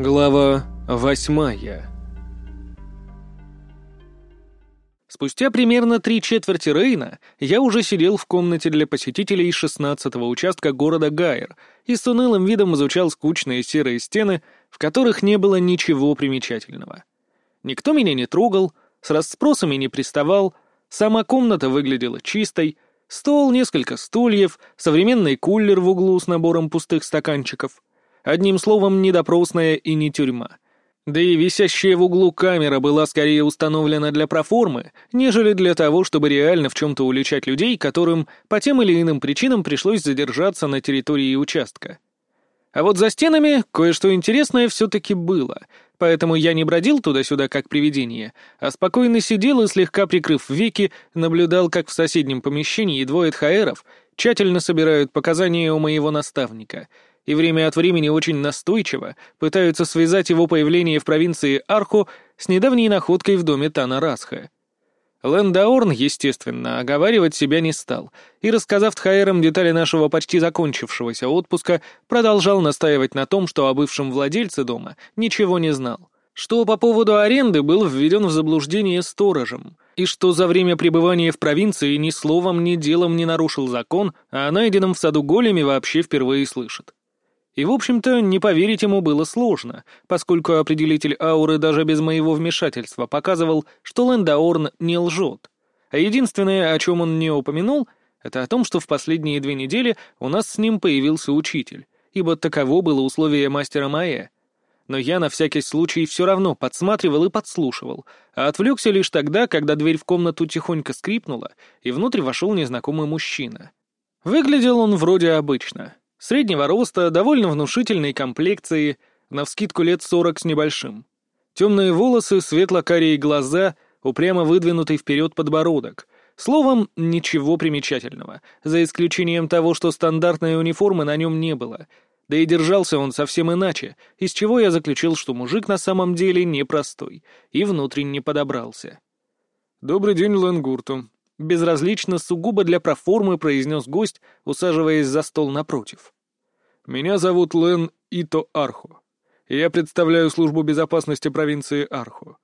Глава восьмая Спустя примерно три четверти Рейна я уже сидел в комнате для посетителей 16-го участка города Гайер и с унылым видом изучал скучные серые стены, в которых не было ничего примечательного. Никто меня не трогал, с расспросами не приставал, сама комната выглядела чистой, стол, несколько стульев, современный кулер в углу с набором пустых стаканчиков — Одним словом, не допросная и не тюрьма. Да и висящая в углу камера была скорее установлена для проформы, нежели для того, чтобы реально в чем-то уличать людей, которым по тем или иным причинам пришлось задержаться на территории участка. А вот за стенами кое-что интересное все-таки было, поэтому я не бродил туда-сюда как привидение, а спокойно сидел и, слегка прикрыв веки, наблюдал, как в соседнем помещении двое тхаэров тщательно собирают показания у моего наставника — и время от времени очень настойчиво пытаются связать его появление в провинции Арху с недавней находкой в доме Тана Расха. Лэндаорн, естественно, оговаривать себя не стал, и, рассказав Тхаэрам детали нашего почти закончившегося отпуска, продолжал настаивать на том, что о бывшем владельце дома ничего не знал, что по поводу аренды был введен в заблуждение сторожем, и что за время пребывания в провинции ни словом, ни делом не нарушил закон, а о найденном в саду големе вообще впервые слышит. И, в общем-то, не поверить ему было сложно, поскольку определитель ауры даже без моего вмешательства показывал, что Лендаорн не лжет. А единственное, о чем он не упомянул, это о том, что в последние две недели у нас с ним появился учитель, ибо таково было условие мастера Майя. Но я на всякий случай все равно подсматривал и подслушивал, а отвлекся лишь тогда, когда дверь в комнату тихонько скрипнула, и внутрь вошел незнакомый мужчина. Выглядел он вроде обычно — Среднего роста, довольно внушительной комплекции, навскидку лет сорок с небольшим. Темные волосы, светло-карие глаза, упрямо выдвинутый вперед подбородок. Словом, ничего примечательного, за исключением того, что стандартной униформы на нем не было. Да и держался он совсем иначе, из чего я заключил, что мужик на самом деле непростой и внутренне подобрался. «Добрый день, Ленгурту», Безразлично, сугубо для проформы произнес гость, усаживаясь за стол напротив. «Меня зовут Лен Ито Архо. Я представляю службу безопасности провинции Архо.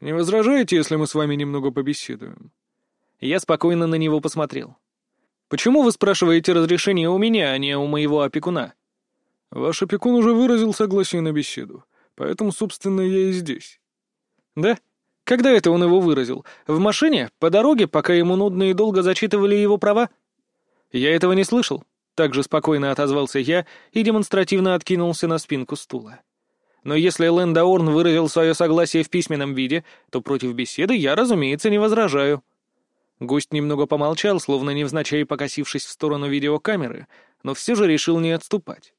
Не возражаете, если мы с вами немного побеседуем?» Я спокойно на него посмотрел. «Почему вы спрашиваете разрешение у меня, а не у моего опекуна?» «Ваш опекун уже выразил согласие на беседу, поэтому, собственно, я и здесь». «Да?» Когда это он его выразил? В машине? По дороге, пока ему нудно и долго зачитывали его права? Я этого не слышал. Так же спокойно отозвался я и демонстративно откинулся на спинку стула. Но если Лэндаорн выразил свое согласие в письменном виде, то против беседы я, разумеется, не возражаю. Гость немного помолчал, словно невзначай покосившись в сторону видеокамеры, но все же решил не отступать.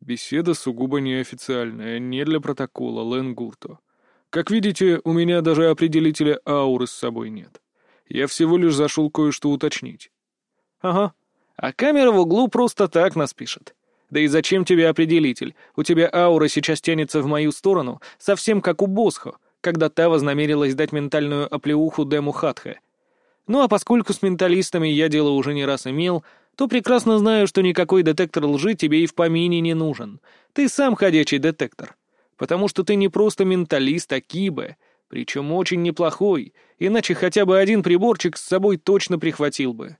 «Беседа сугубо неофициальная, не для протокола, Лэн Гурто. Как видите, у меня даже определителя ауры с собой нет. Я всего лишь зашел кое-что уточнить. Ага. А камера в углу просто так нас пишет. Да и зачем тебе определитель? У тебя аура сейчас тянется в мою сторону, совсем как у Босхо, когда та вознамерилась дать ментальную оплеуху Дему Хатхе. Ну а поскольку с менталистами я дело уже не раз имел, то прекрасно знаю, что никакой детектор лжи тебе и в помине не нужен. Ты сам ходячий детектор потому что ты не просто менталист, а кибе, причем очень неплохой, иначе хотя бы один приборчик с собой точно прихватил бы.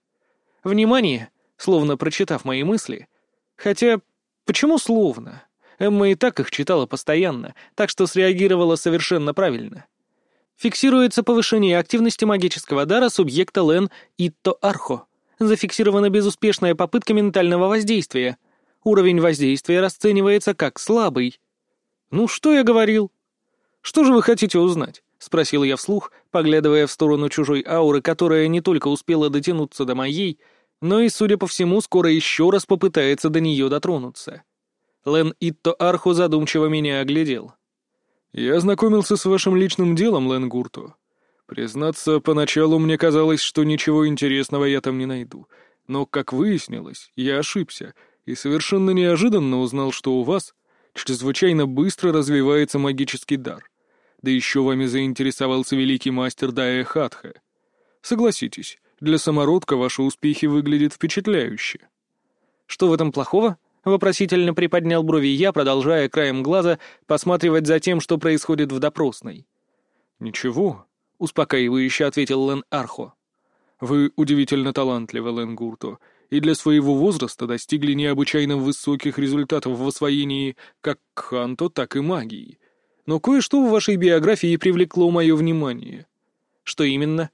Внимание, словно прочитав мои мысли. Хотя, почему словно? Эмма и так их читала постоянно, так что среагировала совершенно правильно. Фиксируется повышение активности магического дара субъекта Лен Итто Архо. Зафиксирована безуспешная попытка ментального воздействия. Уровень воздействия расценивается как слабый. «Ну, что я говорил?» «Что же вы хотите узнать?» — спросил я вслух, поглядывая в сторону чужой ауры, которая не только успела дотянуться до моей, но и, судя по всему, скоро еще раз попытается до нее дотронуться. Лен Итто Арху задумчиво меня оглядел. «Я ознакомился с вашим личным делом, Лен Гурту. Признаться, поначалу мне казалось, что ничего интересного я там не найду. Но, как выяснилось, я ошибся и совершенно неожиданно узнал, что у вас чрезвычайно быстро развивается магический дар. Да еще вами заинтересовался великий мастер Дая Хатха. Согласитесь, для самородка ваши успехи выглядят впечатляюще. Что в этом плохого? — вопросительно приподнял брови я, продолжая краем глаза посматривать за тем, что происходит в допросной. «Ничего», — успокаивающе ответил Лен Архо. «Вы удивительно талантливы, Лен Гурто, и для своего возраста достигли необычайно высоких результатов в освоении как ханто, так и магии. Но кое-что в вашей биографии привлекло мое внимание». «Что именно?»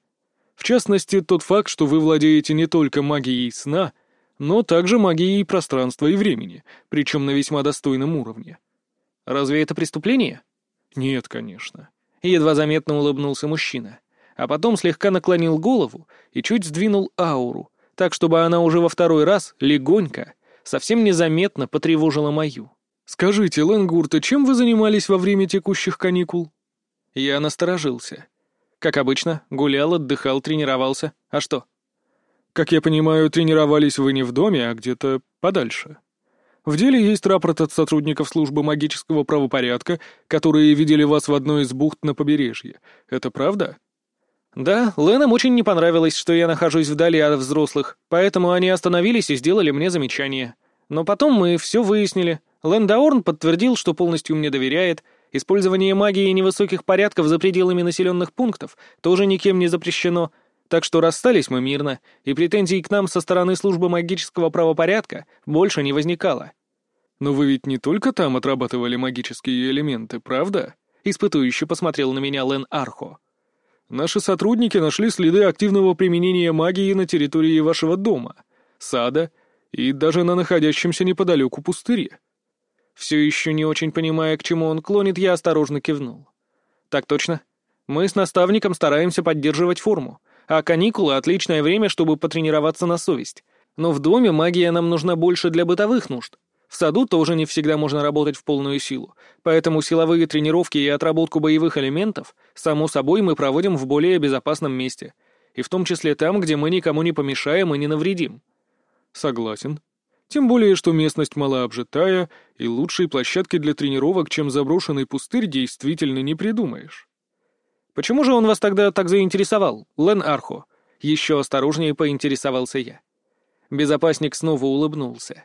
«В частности, тот факт, что вы владеете не только магией сна, — но также магией пространства и времени, причем на весьма достойном уровне. Разве это преступление? Нет, конечно. Едва заметно улыбнулся мужчина, а потом слегка наклонил голову и чуть сдвинул ауру, так чтобы она уже во второй раз, легонько, совсем незаметно потревожила мою. «Скажите, Ленгурта, чем вы занимались во время текущих каникул?» Я насторожился. Как обычно, гулял, отдыхал, тренировался. А что? Как я понимаю, тренировались вы не в доме, а где-то подальше. В деле есть рапорт от сотрудников службы магического правопорядка, которые видели вас в одной из бухт на побережье. Это правда? Да, Ленам очень не понравилось, что я нахожусь вдали от взрослых, поэтому они остановились и сделали мне замечание. Но потом мы все выяснили. Лэн Даорн подтвердил, что полностью мне доверяет. Использование магии невысоких порядков за пределами населенных пунктов тоже никем не запрещено — так что расстались мы мирно, и претензий к нам со стороны службы магического правопорядка больше не возникало. «Но вы ведь не только там отрабатывали магические элементы, правда?» — испытующе посмотрел на меня Лен Архо. «Наши сотрудники нашли следы активного применения магии на территории вашего дома, сада и даже на находящемся неподалеку пустыре». Все еще не очень понимая, к чему он клонит, я осторожно кивнул. «Так точно. Мы с наставником стараемся поддерживать форму, а каникулы — отличное время, чтобы потренироваться на совесть. Но в доме магия нам нужна больше для бытовых нужд. В саду тоже не всегда можно работать в полную силу, поэтому силовые тренировки и отработку боевых элементов, само собой, мы проводим в более безопасном месте, и в том числе там, где мы никому не помешаем и не навредим. Согласен. Тем более, что местность малообжитая, и лучшей площадки для тренировок, чем заброшенный пустырь, действительно не придумаешь. «Почему же он вас тогда так заинтересовал, Лен Архо?» Еще осторожнее поинтересовался я. Безопасник снова улыбнулся.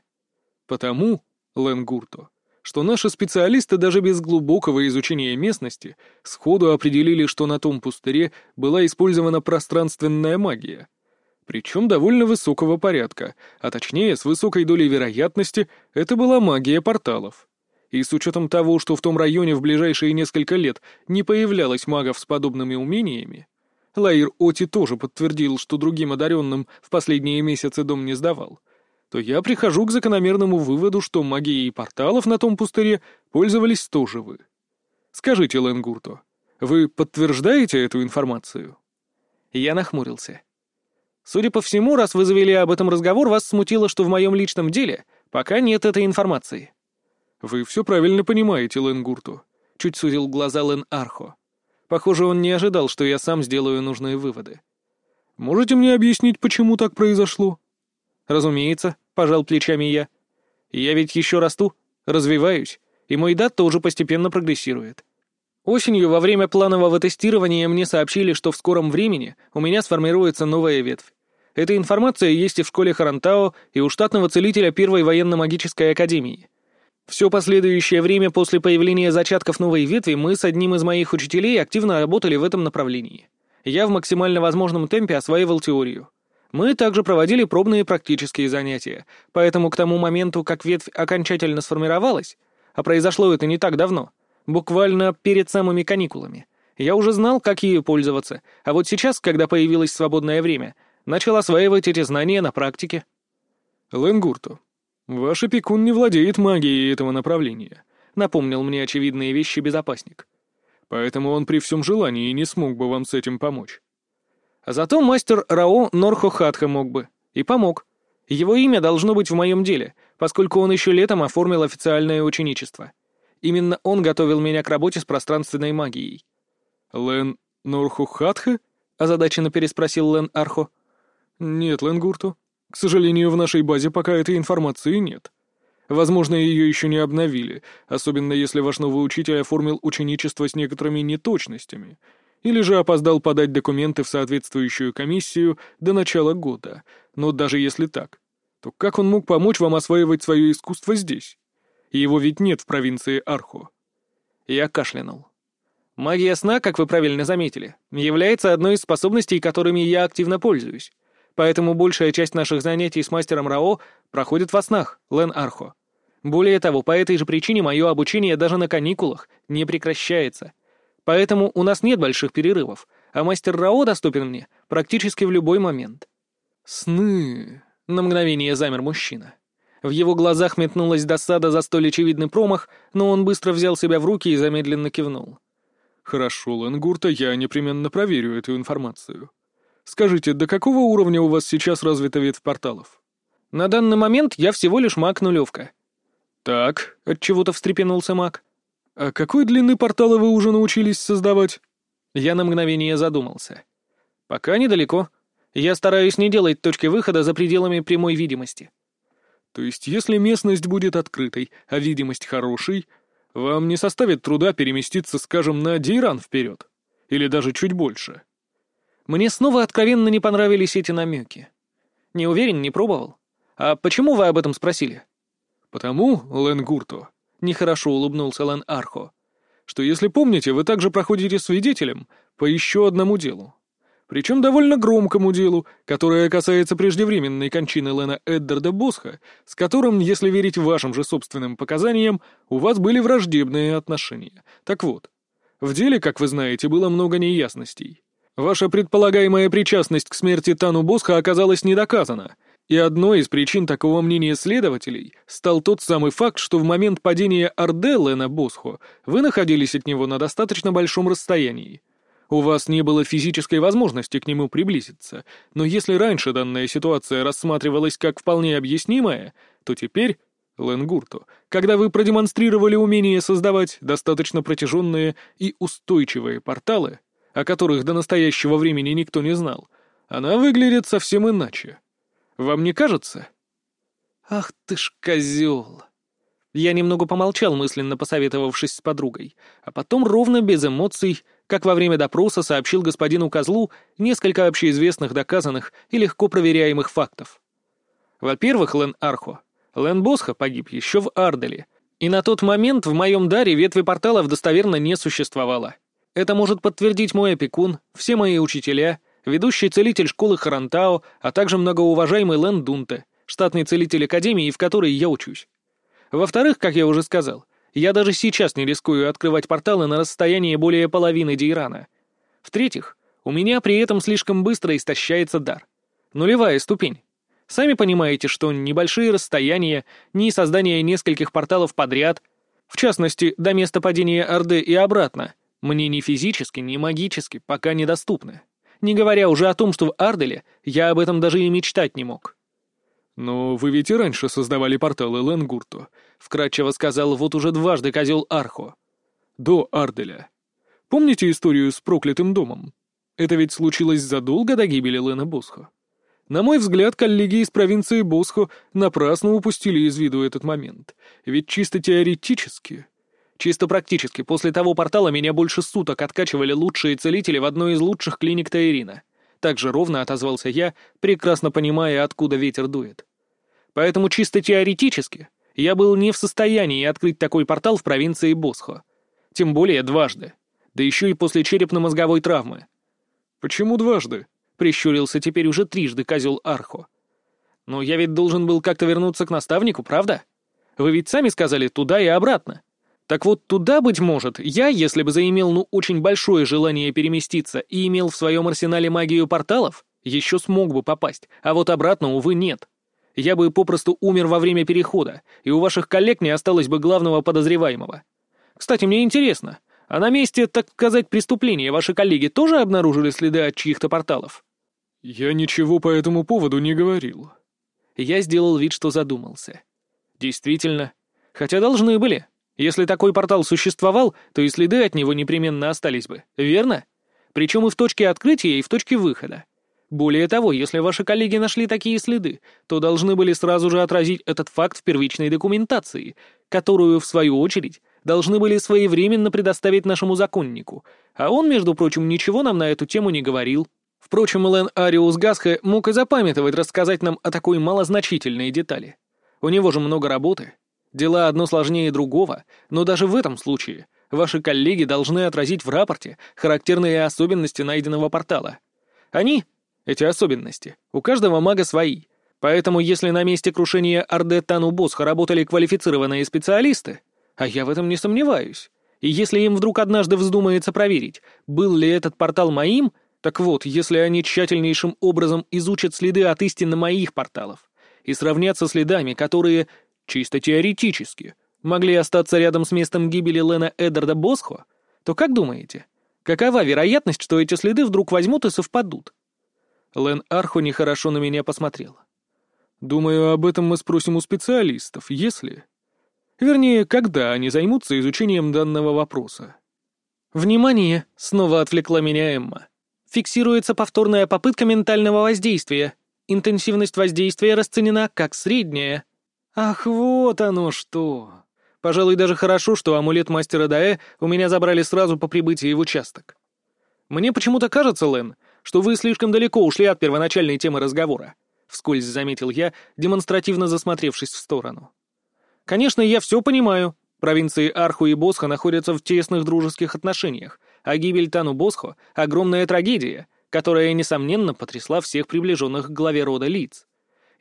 «Потому, Лен Гурто, что наши специалисты даже без глубокого изучения местности сходу определили, что на том пустыре была использована пространственная магия. Причем довольно высокого порядка, а точнее, с высокой долей вероятности, это была магия порталов. И с учетом того, что в том районе в ближайшие несколько лет не появлялось магов с подобными умениями, Лаир Оти тоже подтвердил, что другим одаренным в последние месяцы дом не сдавал, то я прихожу к закономерному выводу, что магией порталов на том пустыре пользовались тоже вы. Скажите, Ленгурто, вы подтверждаете эту информацию? Я нахмурился. Судя по всему, раз вы завели об этом разговор, вас смутило, что в моем личном деле пока нет этой информации. «Вы все правильно понимаете, Лэн Гурту», — чуть сузил глаза Лэн Архо. Похоже, он не ожидал, что я сам сделаю нужные выводы. «Можете мне объяснить, почему так произошло?» «Разумеется», — пожал плечами я. «Я ведь еще расту, развиваюсь, и мой дат тоже постепенно прогрессирует. Осенью во время планового тестирования мне сообщили, что в скором времени у меня сформируется новая ветвь. Эта информация есть и в школе Харантао, и у штатного целителя Первой военно-магической академии. Все последующее время после появления зачатков новой ветви мы с одним из моих учителей активно работали в этом направлении. Я в максимально возможном темпе осваивал теорию. Мы также проводили пробные практические занятия, поэтому к тому моменту, как ветвь окончательно сформировалась, а произошло это не так давно, буквально перед самыми каникулами, я уже знал, как ею пользоваться, а вот сейчас, когда появилось свободное время, начал осваивать эти знания на практике. Ленгурту, «Ваш опекун не владеет магией этого направления», — напомнил мне очевидные вещи безопасник. «Поэтому он при всем желании не смог бы вам с этим помочь». А зато мастер Рао Норхо Хатха мог бы. И помог. Его имя должно быть в моем деле, поскольку он еще летом оформил официальное ученичество. Именно он готовил меня к работе с пространственной магией. «Лен Норхо Хатха?» — озадаченно переспросил Лен Архо. «Нет, Лен Гурту. К сожалению, в нашей базе пока этой информации нет. Возможно, ее еще не обновили, особенно если ваш новый учитель оформил ученичество с некоторыми неточностями, или же опоздал подать документы в соответствующую комиссию до начала года. Но даже если так, то как он мог помочь вам осваивать свое искусство здесь? Его ведь нет в провинции Архо. Я кашлянул. Магия сна, как вы правильно заметили, является одной из способностей, которыми я активно пользуюсь. Поэтому большая часть наших занятий с мастером Рао проходит во снах, Лен Архо. Более того, по этой же причине мое обучение даже на каникулах не прекращается. Поэтому у нас нет больших перерывов, а мастер Рао доступен мне практически в любой момент. «Сны...» — на мгновение замер мужчина. В его глазах метнулась досада за столь очевидный промах, но он быстро взял себя в руки и замедленно кивнул. «Хорошо, Ленгурта, я непременно проверю эту информацию. Скажите, до какого уровня у вас сейчас развита ветвь порталов?» «На данный момент я всего лишь маг-нулевка». «Так», — отчего-то встрепенулся маг. «А какой длины портала вы уже научились создавать?» Я на мгновение задумался. «Пока недалеко. Я стараюсь не делать точки выхода за пределами прямой видимости». То есть, если местность будет открытой, а видимость хорошей, вам не составит труда переместиться, скажем, на Дейран вперед. Или даже чуть больше. Мне снова откровенно не понравились эти намеки. Не уверен, не пробовал. А почему вы об этом спросили? Потому, Лен Гурто, нехорошо улыбнулся Лен Архо, что, если помните, вы также проходите свидетелем по еще одному делу. Причем довольно громкому делу, которое касается преждевременной кончины Лена Эддарда Босха, с которым, если верить вашим же собственным показаниям, у вас были враждебные отношения. Так вот, в деле, как вы знаете, было много неясностей. Ваша предполагаемая причастность к смерти Тану Босха оказалась недоказана, и одной из причин такого мнения следователей стал тот самый факт, что в момент падения Орде Лена Босхо вы находились от него на достаточно большом расстоянии. У вас не было физической возможности к нему приблизиться, но если раньше данная ситуация рассматривалась как вполне объяснимая, то теперь, Ленгурту, когда вы продемонстрировали умение создавать достаточно протяженные и устойчивые порталы, о которых до настоящего времени никто не знал, она выглядит совсем иначе. Вам не кажется? Ах ты ж козел! Я немного помолчал, мысленно посоветовавшись с подругой, а потом ровно без эмоций как во время допроса сообщил господину Козлу несколько общеизвестных, доказанных и легко проверяемых фактов. Во-первых, Лен Архо. Лен Босха погиб еще в Арделе, и на тот момент в моем даре ветви порталов достоверно не существовало. Это может подтвердить мой опекун, все мои учителя, ведущий целитель школы Харантао, а также многоуважаемый Лен Дунте, штатный целитель Академии, в которой я учусь. Во-вторых, как я уже сказал, я даже сейчас не рискую открывать порталы на расстоянии более половины Дейрана. В-третьих, у меня при этом слишком быстро истощается дар. Нулевая ступень. Сами понимаете, что небольшие расстояния, ни создание нескольких порталов подряд, в частности, до места падения Орды и обратно, мне ни физически, ни магически пока недоступны. Не говоря уже о том, что в Арделе я об этом даже и мечтать не мог. «Но вы ведь и раньше создавали порталы Ленгурту», — вкратчиво сказал вот уже дважды козел Архо. «До Арделя. Помните историю с проклятым домом? Это ведь случилось задолго до гибели Лена Босхо. На мой взгляд, коллеги из провинции Босхо напрасно упустили из виду этот момент. Ведь чисто теоретически...» Чисто практически, после того портала меня больше суток откачивали лучшие целители в одной из лучших клиник Таирина. Так же ровно отозвался я, прекрасно понимая, откуда ветер дует. Поэтому чисто теоретически я был не в состоянии открыть такой портал в провинции Босхо. Тем более дважды. Да еще и после черепно-мозговой травмы. «Почему дважды?» — прищурился теперь уже трижды козел Архо. «Но я ведь должен был как-то вернуться к наставнику, правда? Вы ведь сами сказали туда и обратно. Так вот туда, быть может, я, если бы заимел ну очень большое желание переместиться и имел в своем арсенале магию порталов, еще смог бы попасть, а вот обратно, увы, нет. Я бы попросту умер во время перехода, и у ваших коллег не осталось бы главного подозреваемого. Кстати, мне интересно, а на месте, так сказать, преступления ваши коллеги тоже обнаружили следы от чьих-то порталов? Я ничего по этому поводу не говорил. Я сделал вид, что задумался. Действительно. Хотя должны были. Если такой портал существовал, то и следы от него непременно остались бы, верно? Причем и в точке открытия, и в точке выхода. Более того, если ваши коллеги нашли такие следы, то должны были сразу же отразить этот факт в первичной документации, которую, в свою очередь, должны были своевременно предоставить нашему законнику, а он, между прочим, ничего нам на эту тему не говорил. Впрочем, Лен Ариус Гасхе мог и запамятовать рассказать нам о такой малозначительной детали. У него же много работы. Дела одно сложнее другого, но даже в этом случае ваши коллеги должны отразить в рапорте характерные особенности найденного портала. Они, эти особенности, у каждого мага свои. Поэтому если на месте крушения Орде Тану Босха работали квалифицированные специалисты, а я в этом не сомневаюсь, и если им вдруг однажды вздумается проверить, был ли этот портал моим, так вот, если они тщательнейшим образом изучат следы от истинно моих порталов и сравнят со следами, которые, чисто теоретически, могли остаться рядом с местом гибели Лена Эддарда Босхо, то как думаете, какова вероятность, что эти следы вдруг возьмут и совпадут? Лен Арху нехорошо на меня посмотрел. Думаю, об этом мы спросим у специалистов, если... Вернее, когда они займутся изучением данного вопроса. «Внимание!» — снова отвлекла меня Эмма. «Фиксируется повторная попытка ментального воздействия. Интенсивность воздействия расценена как средняя». «Ах, вот оно что!» Пожалуй, даже хорошо, что амулет мастера Даэ у меня забрали сразу по прибытии в участок. Мне почему-то кажется, Лен, что вы слишком далеко ушли от первоначальной темы разговора. Вскользь заметил я, демонстративно засмотревшись в сторону. Конечно, я все понимаю. Провинции Арху и Босхо находятся в тесных дружеских отношениях, а гибель Тану Босхо — огромная трагедия, которая, несомненно, потрясла всех приближенных к главе рода лиц.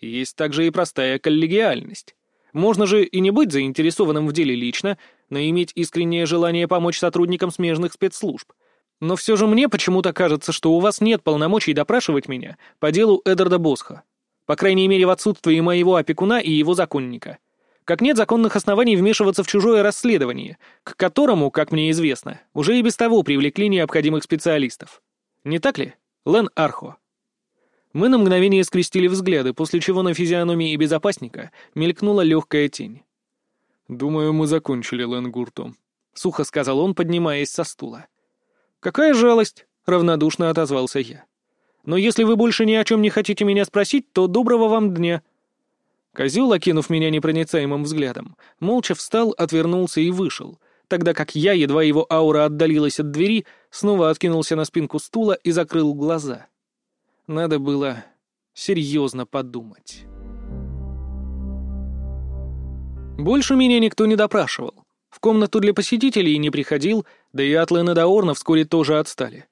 Есть также и простая коллегиальность. Можно же и не быть заинтересованным в деле лично, но иметь искреннее желание помочь сотрудникам смежных спецслужб. Но все же мне почему-то кажется, что у вас нет полномочий допрашивать меня по делу Эдарда Босха. По крайней мере, в отсутствии моего опекуна и его законника. Как нет законных оснований вмешиваться в чужое расследование, к которому, как мне известно, уже и без того привлекли необходимых специалистов. Не так ли, Лен Архо? Мы на мгновение скрестили взгляды, после чего на физиономии безопасника мелькнула легкая тень. «Думаю, мы закончили, Лен Гурту», — сухо сказал он, поднимаясь со стула. «Какая жалость!» — равнодушно отозвался я. Но если вы больше ни о чем не хотите меня спросить, то доброго вам дня». Козел, окинув меня непроницаемым взглядом, молча встал, отвернулся и вышел, тогда как я, едва его аура отдалилась от двери, снова откинулся на спинку стула и закрыл глаза. Надо было серьезно подумать. Больше меня никто не допрашивал. В комнату для посетителей не приходил, да и Атлен и Даорна вскоре тоже отстали.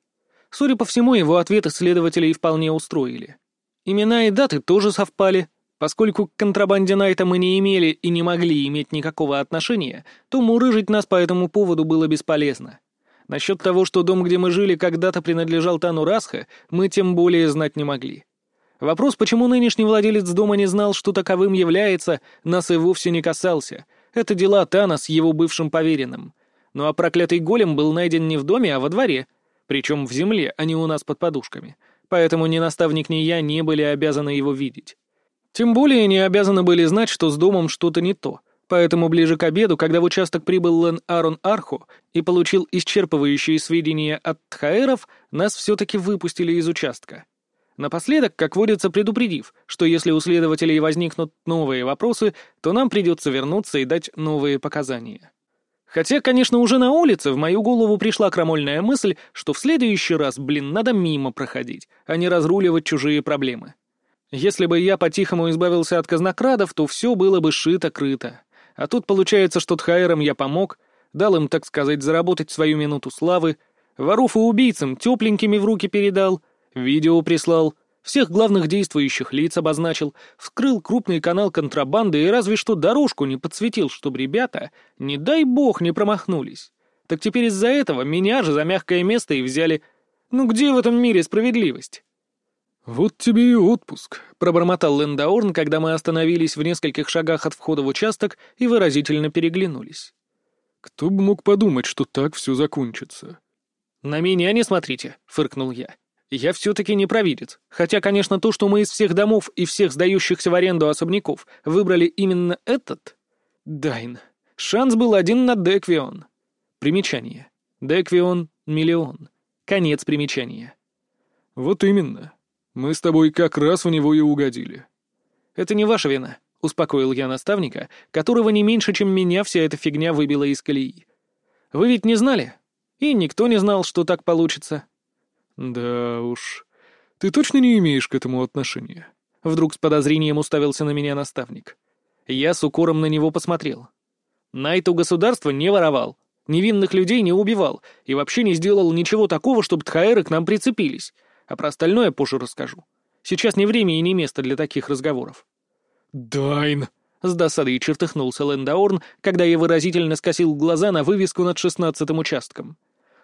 Судя по всему, его ответы следователей вполне устроили. Имена и даты тоже совпали. Поскольку к контрабанде Найта мы не имели и не могли иметь никакого отношения, то мурыжить нас по этому поводу было бесполезно. Насчет того, что дом, где мы жили, когда-то принадлежал Тану Расха, мы тем более знать не могли. Вопрос, почему нынешний владелец дома не знал, что таковым является, нас и вовсе не касался. Это дела Тана с его бывшим поверенным. Ну а проклятый голем был найден не в доме, а во дворе — причем в земле, а не у нас под подушками. Поэтому ни наставник, ни я не были обязаны его видеть. Тем более не обязаны были знать, что с домом что-то не то. Поэтому ближе к обеду, когда в участок прибыл Лен Арон Арху и получил исчерпывающие сведения от тхаэров, нас все-таки выпустили из участка. Напоследок, как водится, предупредив, что если у следователей возникнут новые вопросы, то нам придется вернуться и дать новые показания. Хотя, конечно, уже на улице в мою голову пришла крамольная мысль, что в следующий раз, блин, надо мимо проходить, а не разруливать чужие проблемы. Если бы я по-тихому избавился от казнокрадов, то все было бы шито-крыто. А тут получается, что Тхайрам я помог, дал им, так сказать, заработать свою минуту славы, воров и убийцам тепленькими в руки передал, видео прислал — всех главных действующих лиц обозначил, вскрыл крупный канал контрабанды и разве что дорожку не подсветил, чтобы ребята, не дай бог, не промахнулись. Так теперь из-за этого меня же за мягкое место и взяли. Ну где в этом мире справедливость? «Вот тебе и отпуск», — пробормотал Лендаорн, когда мы остановились в нескольких шагах от входа в участок и выразительно переглянулись. «Кто бы мог подумать, что так все закончится?» «На меня не смотрите», — фыркнул я. Я все-таки не провидец. Хотя, конечно, то, что мы из всех домов и всех сдающихся в аренду особняков выбрали именно этот... Дайн. Шанс был один на Деквион. Примечание. Деквион — миллион. Конец примечания. Вот именно. Мы с тобой как раз в него и угодили. Это не ваша вина, — успокоил я наставника, которого не меньше, чем меня вся эта фигня выбила из колеи. Вы ведь не знали? И никто не знал, что так получится. «Да уж, Ты точно не имеешь к этому отношения?» Вдруг с подозрением уставился на меня наставник. Я с укором на него посмотрел. Найт у государства не воровал, невинных людей не убивал и вообще не сделал ничего такого, чтобы тхаэры к нам прицепились. А про остальное позже расскажу. Сейчас не время и не место для таких разговоров. «Дайн!» — с досадой чертыхнулся Лэндаорн, когда я выразительно скосил глаза на вывеску над шестнадцатым участком.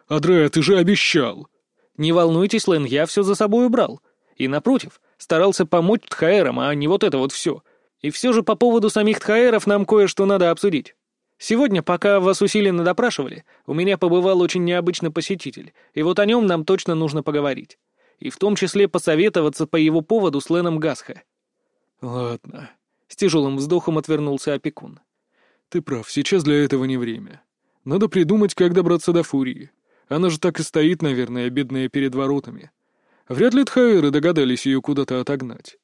«Адре, ты же обещал!» «Не волнуйтесь, Лэн, я все за собой убрал. И, напротив, старался помочь Тхаэрам, а не вот это вот все. И все же по поводу самих Тхаэров нам кое-что надо обсудить. Сегодня, пока вас усиленно допрашивали, у меня побывал очень необычный посетитель, и вот о нем нам точно нужно поговорить. И в том числе посоветоваться по его поводу с Леном Гасха». «Ладно», — с тяжелым вздохом отвернулся опекун. «Ты прав, сейчас для этого не время. Надо придумать, как добраться до Фурии. Она же так и стоит, наверное, бедная перед воротами. Вряд ли Тхаэры догадались ее куда-то отогнать.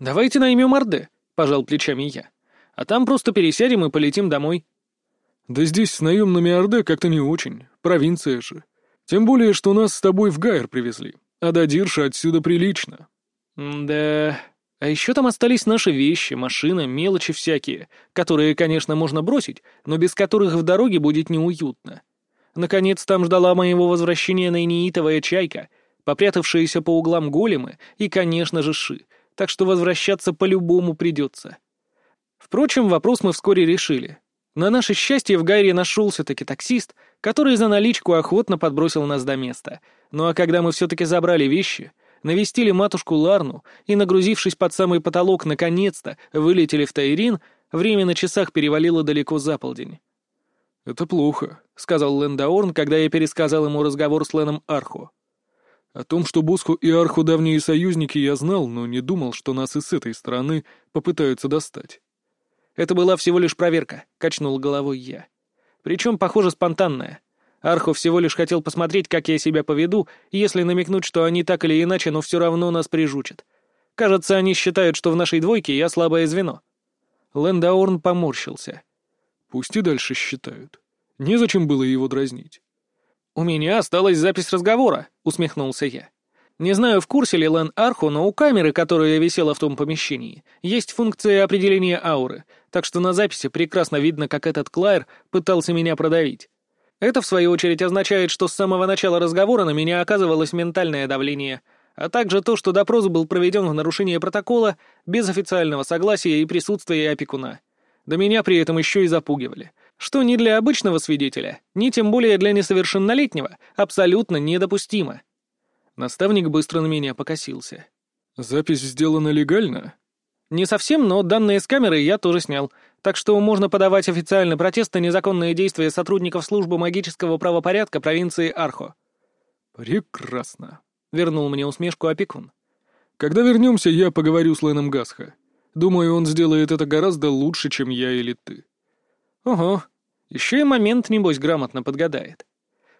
«Давайте наймем Орде», — пожал плечами я. «А там просто пересядем и полетим домой». «Да здесь с наемными Орде как-то не очень. Провинция же. Тем более, что нас с тобой в Гайр привезли. А до Дирша отсюда прилично». «Да...» А еще там остались наши вещи, машина, мелочи всякие, которые, конечно, можно бросить, но без которых в дороге будет неуютно. Наконец, там ждала моего возвращения наиниитовая чайка, попрятавшиеся по углам големы и, конечно же, ши, так что возвращаться по-любому придется. Впрочем, вопрос мы вскоре решили. На наше счастье в Гайре нашелся-таки таксист, который за наличку охотно подбросил нас до места. Ну а когда мы все-таки забрали вещи, навестили матушку Ларну и, нагрузившись под самый потолок, наконец-то вылетели в Тайрин, время на часах перевалило далеко за полдень. «Это плохо», — сказал Лендаорн, когда я пересказал ему разговор с Леном Арху. «О том, что Босху и Арху давние союзники, я знал, но не думал, что нас и с этой стороны попытаются достать». «Это была всего лишь проверка», — качнул головой я. «Причем, похоже, спонтанная. Арху всего лишь хотел посмотреть, как я себя поведу, если намекнуть, что они так или иначе, но все равно нас прижучат. Кажется, они считают, что в нашей двойке я слабое звено». Лендаорн поморщился. «Пусть и дальше считают. Незачем было его дразнить». «У меня осталась запись разговора», — усмехнулся я. «Не знаю, в курсе ли Лен Арху, но у камеры, которая висела в том помещении, есть функция определения ауры, так что на записи прекрасно видно, как этот Клайр пытался меня продавить. Это, в свою очередь, означает, что с самого начала разговора на меня оказывалось ментальное давление, а также то, что допрос был проведен в нарушение протокола без официального согласия и присутствия опекуна. Да меня при этом еще и запугивали. Что ни для обычного свидетеля, ни тем более для несовершеннолетнего, абсолютно недопустимо. Наставник быстро на меня покосился. «Запись сделана легально?» «Не совсем, но данные с камеры я тоже снял, так что можно подавать официальный протест на незаконные действия сотрудников службы магического правопорядка провинции Архо». «Прекрасно», — вернул мне усмешку опекун. «Когда вернемся, я поговорю с Леном Гасха. Думаю, он сделает это гораздо лучше, чем я или ты». «Ого, еще и момент, небось, грамотно подгадает».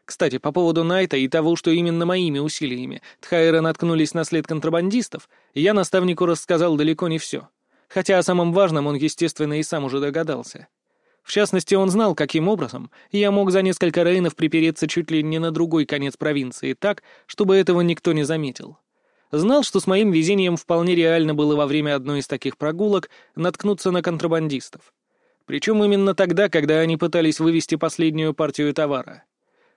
Кстати, по поводу Найта и того, что именно моими усилиями Тхайры наткнулись на след контрабандистов, я наставнику рассказал далеко не все. Хотя о самом важном он, естественно, и сам уже догадался. В частности, он знал, каким образом я мог за несколько рейнов припереться чуть ли не на другой конец провинции так, чтобы этого никто не заметил. Знал, что с моим везением вполне реально было во время одной из таких прогулок наткнуться на контрабандистов. Причем именно тогда, когда они пытались вывести последнюю партию товара.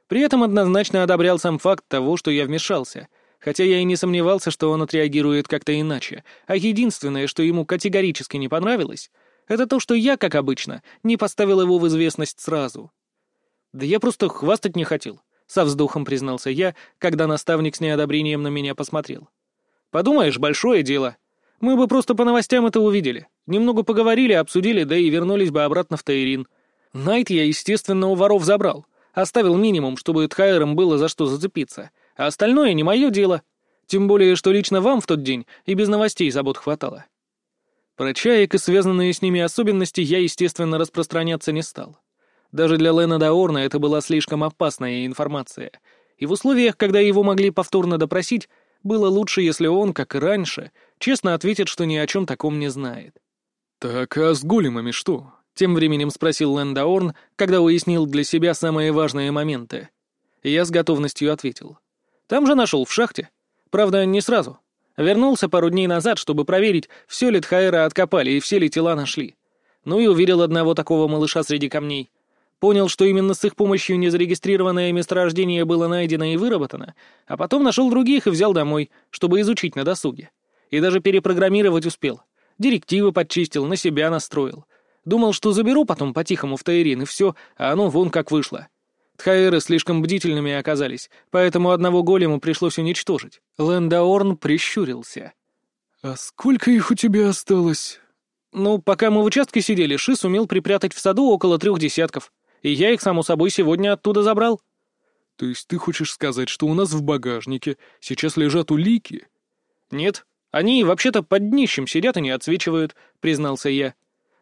При этом однозначно одобрял сам факт того, что я вмешался — хотя я и не сомневался, что он отреагирует как-то иначе, а единственное, что ему категорически не понравилось, это то, что я, как обычно, не поставил его в известность сразу. Да я просто хвастать не хотел, со вздохом признался я, когда наставник с неодобрением на меня посмотрел. Подумаешь, большое дело. Мы бы просто по новостям это увидели. Немного поговорили, обсудили, да и вернулись бы обратно в Таирин. Найт я, естественно, у воров забрал. Оставил минимум, чтобы Тхайерам было за что зацепиться — а остальное не мое дело. Тем более, что лично вам в тот день и без новостей забот хватало. Про чаек и связанные с ними особенности я, естественно, распространяться не стал. Даже для Лена Даорна это была слишком опасная информация, и в условиях, когда его могли повторно допросить, было лучше, если он, как и раньше, честно ответит, что ни о чем таком не знает. «Так, а с големами что?» — тем временем спросил Лэн Даорн, когда уяснил для себя самые важные моменты. Я с готовностью ответил. Там же нашел, в шахте. Правда, не сразу. Вернулся пару дней назад, чтобы проверить, все ли Тхаэра откопали и все ли тела нашли. Ну и увидел одного такого малыша среди камней. Понял, что именно с их помощью незарегистрированное месторождение было найдено и выработано, а потом нашел других и взял домой, чтобы изучить на досуге. И даже перепрограммировать успел. Директивы подчистил, на себя настроил. Думал, что заберу потом по-тихому в Таирин, и все, а оно вон как вышло. Тхаэры слишком бдительными оказались, поэтому одного голема пришлось уничтожить. Лендаорн прищурился. «А сколько их у тебя осталось?» «Ну, пока мы в участке сидели, Ши сумел припрятать в саду около трех десятков, и я их, само собой, сегодня оттуда забрал». «То есть ты хочешь сказать, что у нас в багажнике сейчас лежат улики?» «Нет, они вообще-то под днищем сидят и не отсвечивают», — признался я.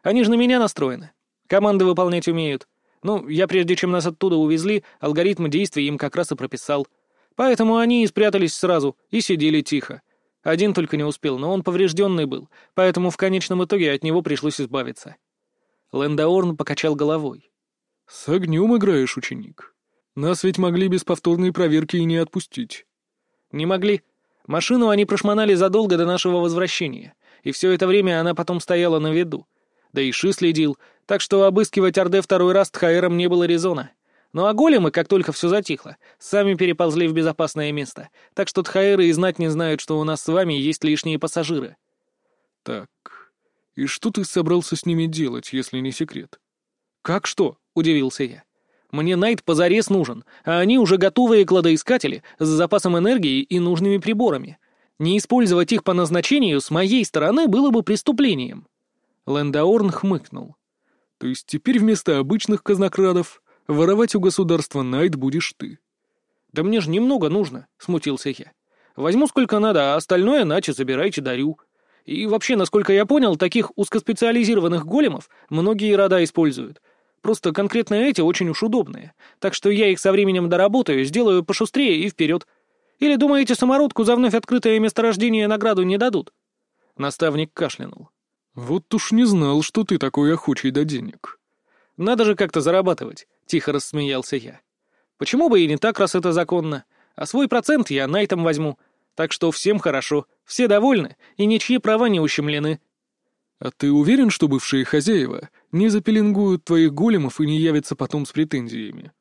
«Они же на меня настроены. Команды выполнять умеют. Ну, я прежде чем нас оттуда увезли, алгоритм действий им как раз и прописал. Поэтому они и спрятались сразу, и сидели тихо. Один только не успел, но он поврежденный был, поэтому в конечном итоге от него пришлось избавиться. Лендаорн покачал головой. «С огнем играешь, ученик. Нас ведь могли без повторной проверки и не отпустить». «Не могли. Машину они прошмонали задолго до нашего возвращения, и все это время она потом стояла на виду. Да и Ши следил, так что обыскивать Орде второй раз Тхаэром не было резона. Ну а големы, как только все затихло, сами переползли в безопасное место, так что Тхаэры и знать не знают, что у нас с вами есть лишние пассажиры. Так, и что ты собрался с ними делать, если не секрет? Как что? — удивился я. Мне Найт позарез нужен, а они уже готовые кладоискатели с запасом энергии и нужными приборами. Не использовать их по назначению с моей стороны было бы преступлением. Лендаорн хмыкнул. «То есть теперь вместо обычных казнокрадов воровать у государства Найт будешь ты?» «Да мне же немного нужно», — смутился я. «Возьму сколько надо, а остальное Наче забирайте, дарю. И вообще, насколько я понял, таких узкоспециализированных големов многие рода используют. Просто конкретно эти очень уж удобные. Так что я их со временем доработаю, сделаю пошустрее и вперед. Или думаете, самородку за вновь открытое месторождение награду не дадут?» Наставник кашлянул. «Вот уж не знал, что ты такой охочий до денег». «Надо же как-то зарабатывать», — тихо рассмеялся я. «Почему бы и не так, раз это законно? А свой процент я на этом возьму. Так что всем хорошо, все довольны, и ничьи права не ущемлены». «А ты уверен, что бывшие хозяева не запеленгуют твоих големов и не явятся потом с претензиями?»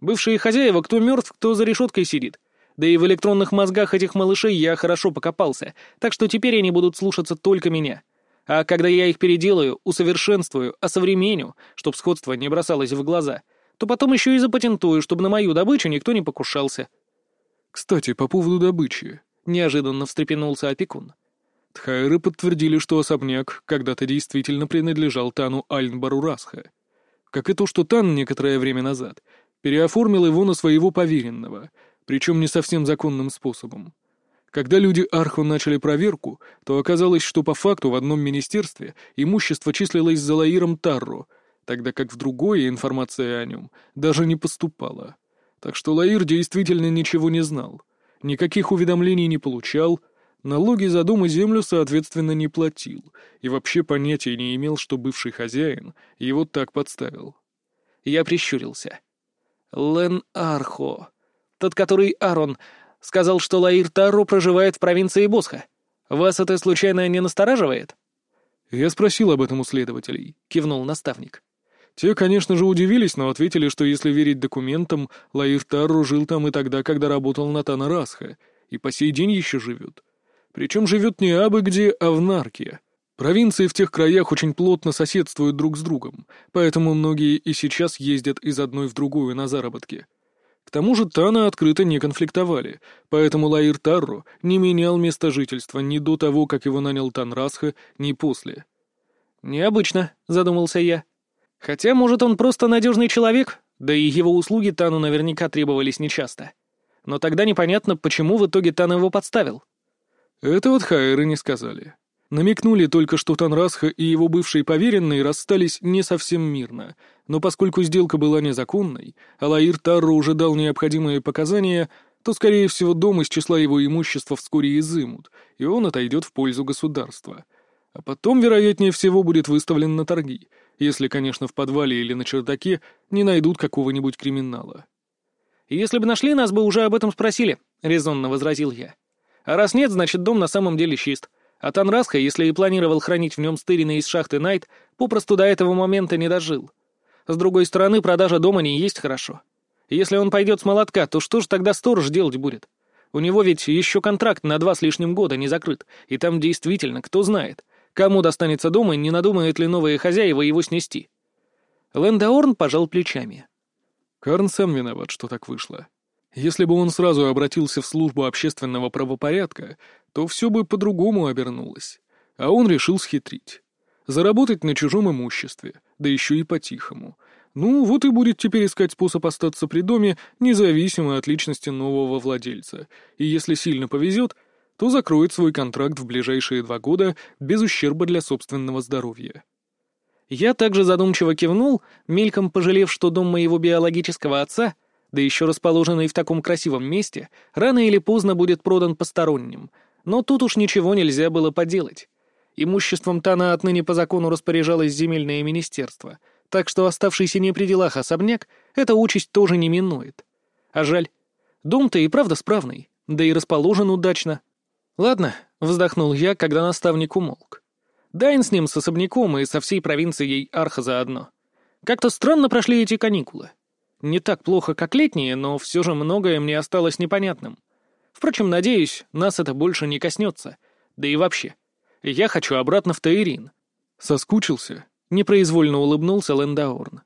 «Бывшие хозяева, кто мертв, кто за решеткой сидит. Да и в электронных мозгах этих малышей я хорошо покопался, так что теперь они будут слушаться только меня. А когда я их переделаю, усовершенствую, осовременю, чтоб сходство не бросалось в глаза, то потом еще и запатентую, чтобы на мою добычу никто не покушался. «Кстати, по поводу добычи», — неожиданно встрепенулся опекун. Тхайры подтвердили, что особняк когда-то действительно принадлежал Тану Альнбару Расха. Как и то, что Тан некоторое время назад переоформил его на своего поверенного, причем не совсем законным способом. Когда люди Арху начали проверку, то оказалось, что по факту в одном министерстве имущество числилось за Лаиром Тарро, тогда как в другое информация о нем даже не поступала. Так что Лаир действительно ничего не знал, никаких уведомлений не получал, налоги за дом и землю, соответственно, не платил, и вообще понятия не имел, что бывший хозяин его так подставил. Я прищурился. Лен Архо. Тот, который Арон, Сказал, что Лаир Тару проживает в провинции Босха. Вас это случайно не настораживает?» «Я спросил об этом у следователей», — кивнул наставник. Те, конечно же, удивились, но ответили, что если верить документам, Лаир Тару жил там и тогда, когда работал на Тана Расха, и по сей день еще живет. Причем живет не абы где, а в Нарке. Провинции в тех краях очень плотно соседствуют друг с другом, поэтому многие и сейчас ездят из одной в другую на заработки. К тому же Тана открыто не конфликтовали, поэтому Лаир Тарро не менял место жительства ни до того, как его нанял Танрасха, ни после. «Необычно», — задумался я. «Хотя, может, он просто надежный человек, да и его услуги Тану наверняка требовались нечасто. Но тогда непонятно, почему в итоге Тан его подставил». «Это вот Хайры не сказали. Намекнули только, что Танрасха и его бывший поверенный расстались не совсем мирно, но поскольку сделка была незаконной, а Лаир Тарро уже дал необходимые показания, то, скорее всего, дом из числа его имущества вскоре изымут, и он отойдет в пользу государства. А потом, вероятнее всего, будет выставлен на торги, если, конечно, в подвале или на чердаке не найдут какого-нибудь криминала. «Если бы нашли, нас бы уже об этом спросили», — резонно возразил я. А раз нет, значит дом на самом деле чист. А Танрасха, если и планировал хранить в нем стырины из шахты Найт, попросту до этого момента не дожил. С другой стороны, продажа дома не есть хорошо. Если он пойдет с молотка, то что же тогда сторож делать будет? У него ведь еще контракт на два с лишним года не закрыт, и там действительно, кто знает, кому достанется дом и не надумает ли новые хозяева его снести. Лэндаорн пожал плечами. Карн сам виноват, что так вышло. Если бы он сразу обратился в службу общественного правопорядка, то все бы по-другому обернулось. А он решил схитрить. Заработать на чужом имуществе, да еще и по-тихому. Ну, вот и будет теперь искать способ остаться при доме, независимо от личности нового владельца. И если сильно повезет, то закроет свой контракт в ближайшие два года без ущерба для собственного здоровья. Я также задумчиво кивнул, мельком пожалев, что дом моего биологического отца, да еще расположенный в таком красивом месте, рано или поздно будет продан посторонним. Но тут уж ничего нельзя было поделать. Имуществом Тана отныне по закону распоряжалось земельное министерство, так что оставшийся не при делах особняк эта участь тоже не минует. А жаль. Дом-то и правда справный, да и расположен удачно. Ладно, вздохнул я, когда наставник умолк. Дайн с ним с особняком и со всей провинцией Арха заодно. Как-то странно прошли эти каникулы. Не так плохо, как летние, но все же многое мне осталось непонятным. Впрочем, надеюсь, нас это больше не коснется. Да и вообще, я хочу обратно в Таирин. Соскучился? Непроизвольно улыбнулся Лендаорн.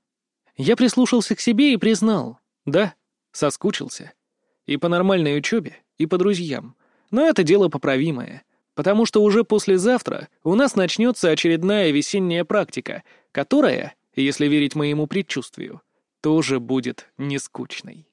Я прислушался к себе и признал. Да, соскучился. И по нормальной учебе, и по друзьям. Но это дело поправимое. Потому что уже послезавтра у нас начнется очередная весенняя практика, которая, если верить моему предчувствию, тоже будет не скучной.